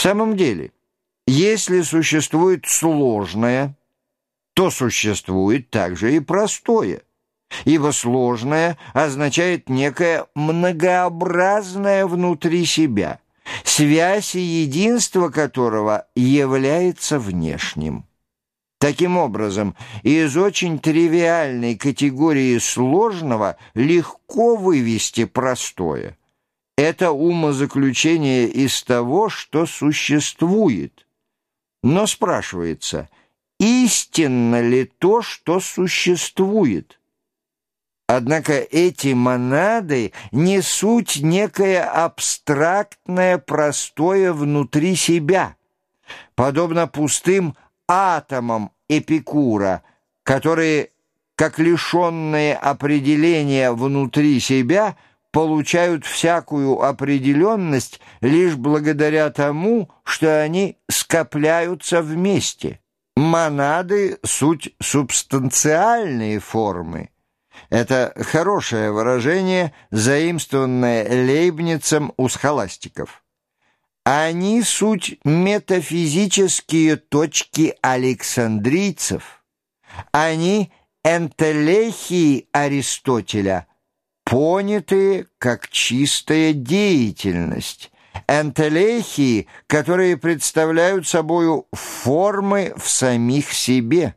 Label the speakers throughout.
Speaker 1: В самом деле, если существует сложное, то существует также и простое, ибо сложное означает некое многообразное внутри себя, связь и единство которого является внешним. Таким образом, из очень тривиальной категории сложного легко вывести простое. Это умозаключение из того, что существует. Но спрашивается, истинно ли то, что существует? Однако эти монады несут некое абстрактное простое внутри себя, подобно пустым атомам Эпикура, которые, как лишенные определения внутри себя, получают всякую определенность лишь благодаря тому, что они скопляются вместе. Монады — суть субстанциальные формы. Это хорошее выражение, заимствованное Лейбницем у схоластиков. Они суть метафизические точки александрийцев. Они энтелехии Аристотеля, понятые как чистая деятельность. Энтелехии, которые представляют собою формы в самих себе.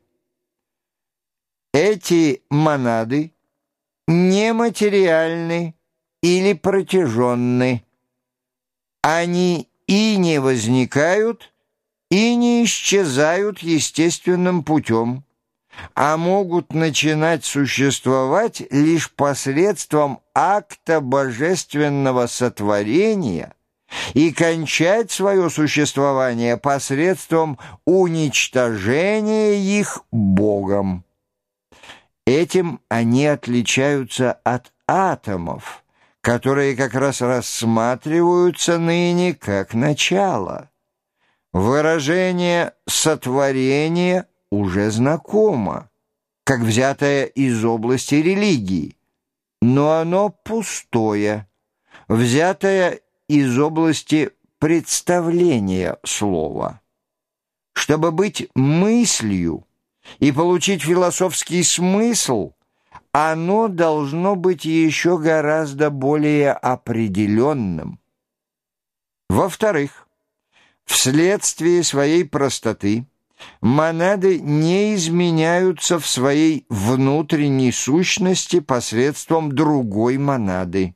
Speaker 1: Эти монады нематериальны или протяженны. Они и не возникают, и не исчезают естественным путем, а могут начинать существовать лишь посредством акта божественного сотворения и кончать свое существование посредством уничтожения их Богом. Этим они отличаются от атомов – которые как раз рассматриваются ныне как начало. Выражение «сотворение» уже знакомо, как взятое из области религии, но оно пустое, взятое из области представления слова. Чтобы быть мыслью и получить философский смысл – оно должно быть еще гораздо более определенным. Во-вторых, вследствие своей простоты монады не изменяются в своей внутренней сущности посредством другой монады.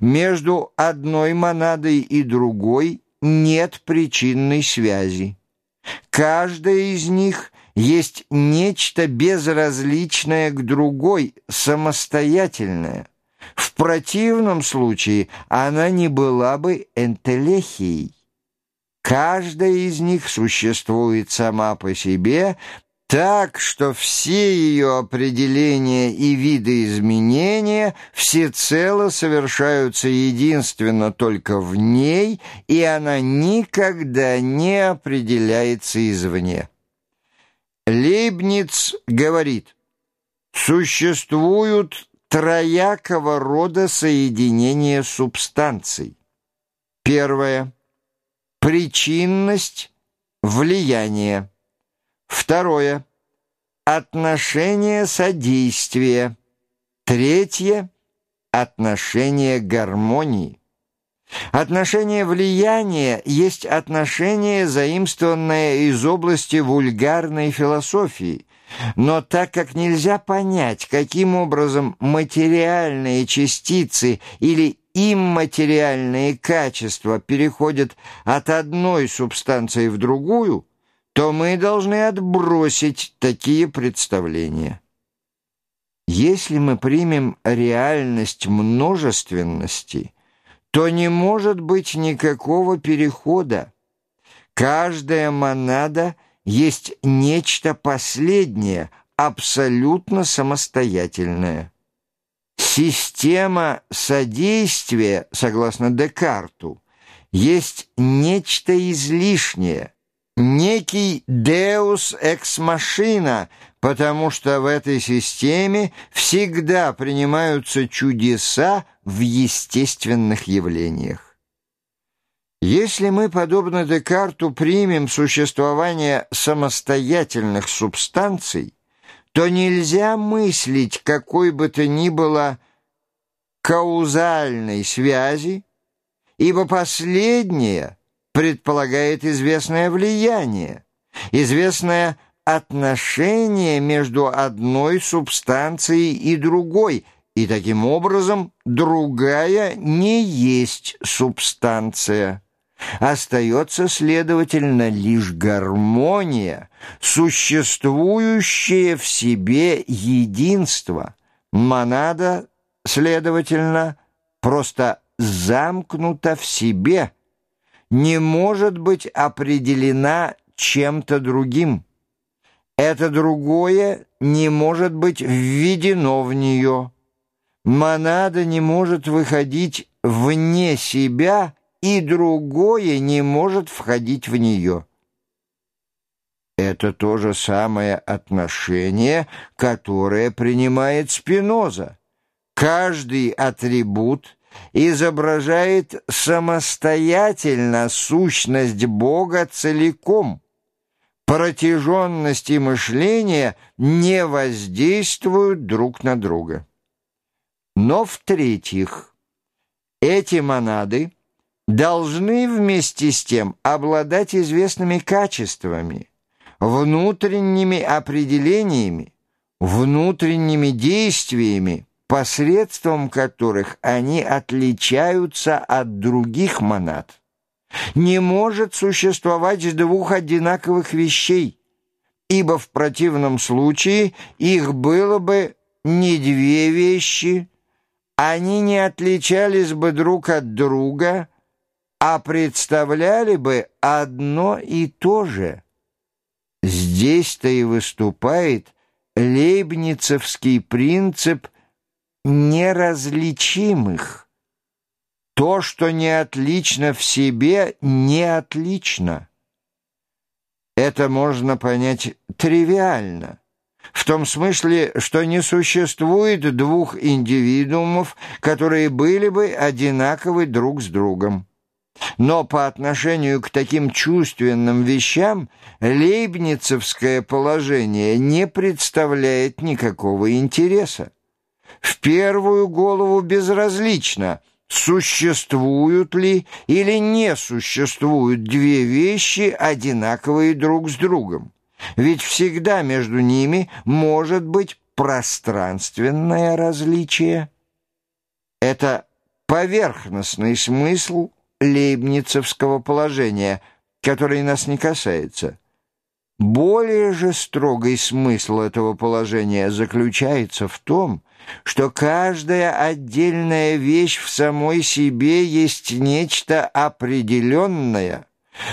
Speaker 1: Между одной монадой и другой нет причинной связи. Каждая из них есть нечто безразличное к другой, самостоятельное. В противном случае она не была бы энтелехией. Каждая из них существует сама по себе, так что все ее определения и виды изменения всецело совершаются единственно только в ней, и она никогда не определяется извне. Лейбниц говорит, существуют троякого рода соединения субстанций. Первое – причинность, влияние. Второе – отношение содействия. Третье – отношение гармонии. Отношение влияния есть отношение, заимствованное из области вульгарной философии, но так как нельзя понять, каким образом материальные частицы или имматериальные качества переходят от одной субстанции в другую, то мы должны отбросить такие представления. Если мы примем реальность множественности – то не может быть никакого перехода. Каждая монада есть нечто последнее, абсолютно самостоятельное. Система содействия, согласно Декарту, есть нечто излишнее, некий «deus ex machina», потому что в этой системе всегда принимаются чудеса в естественных явлениях. Если мы, подобно Декарту, примем существование самостоятельных субстанций, то нельзя мыслить какой бы то ни было каузальной связи, ибо последнее предполагает известное влияние, известное отношение между одной субстанцией и другой, и таким образом другая не есть субстанция. Остается, следовательно, лишь гармония, существующее в себе единство. Монада, следовательно, просто замкнута в себе, не может быть определена чем-то другим. Это другое не может быть введено в нее. Монада не может выходить вне себя и другое не может входить в нее. Это то же самое отношение, которое принимает Спиноза. Каждый атрибут изображает самостоятельно сущность Бога целиком. Протяженности мышления не воздействуют друг на друга. Но в-третьих, эти монады – должны вместе с тем обладать известными качествами, внутренними определениями, внутренними действиями, посредством которых они отличаются от других монад. Не может существовать двух одинаковых вещей, ибо в противном случае их было бы не две вещи, они не отличались бы друг от друга – а представляли бы одно и то же. Здесь-то и выступает лейбницевский принцип неразличимых. То, что не отлично в себе, не отлично. Это можно понять тривиально, в том смысле, что не существует двух индивидуумов, которые были бы одинаковы друг с другом. Но по отношению к таким чувственным вещам лейбницевское положение не представляет никакого интереса. В первую голову безразлично, существуют ли или не существуют две вещи, одинаковые друг с другом. Ведь всегда между ними может быть пространственное различие. Это поверхностный смысл – лейбницевского положения, который нас не касается. Более же строгий смысл этого положения заключается в том, что каждая отдельная вещь в самой себе есть нечто определенное,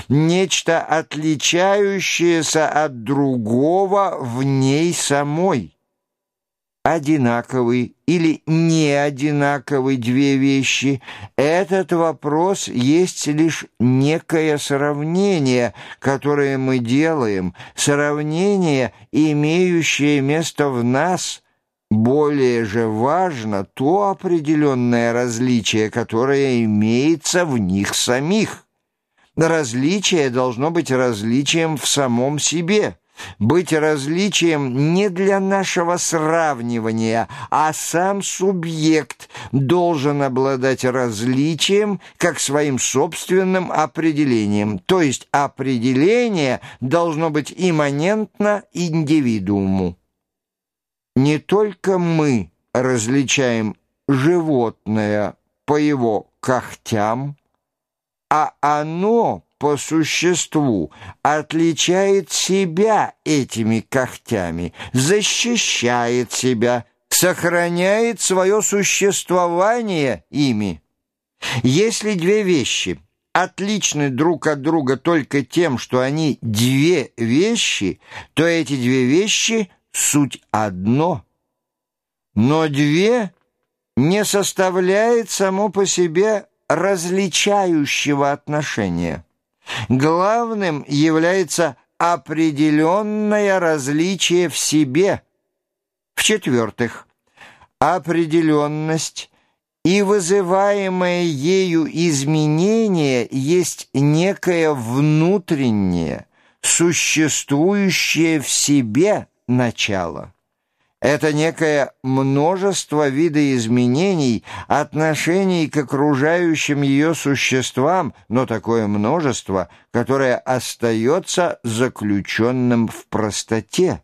Speaker 1: нечто отличающееся от другого в ней самой одинаковый или не одинаковый две вещи, этот вопрос есть лишь некое сравнение, которое мы делаем, сравнение, имеющее место в нас. Более же важно то определенное различие, которое имеется в них самих. Различие должно быть различием в самом себе – быть различием не для нашего сравнивания, а сам субъект должен обладать различием как своим собственным определением, то есть определение должно быть имманентно индивидууму. Не только мы различаем животное по его когтям, а оно по существу отличает себя этими когтями, защищает себя, сохраняет свое существование ими. Если две вещи отличны друг от друга только тем, что они две вещи, то эти две вещи — суть одно. Но две не составляет само по себе различающего отношения. Главным является определенное различие в себе. В-четвертых, определенность и вызываемое ею изменение есть некое внутреннее, существующее в себе начало. Это некое множество видоизменений, отношений к окружающим ее существам, но такое множество, которое остается заключенным в простоте.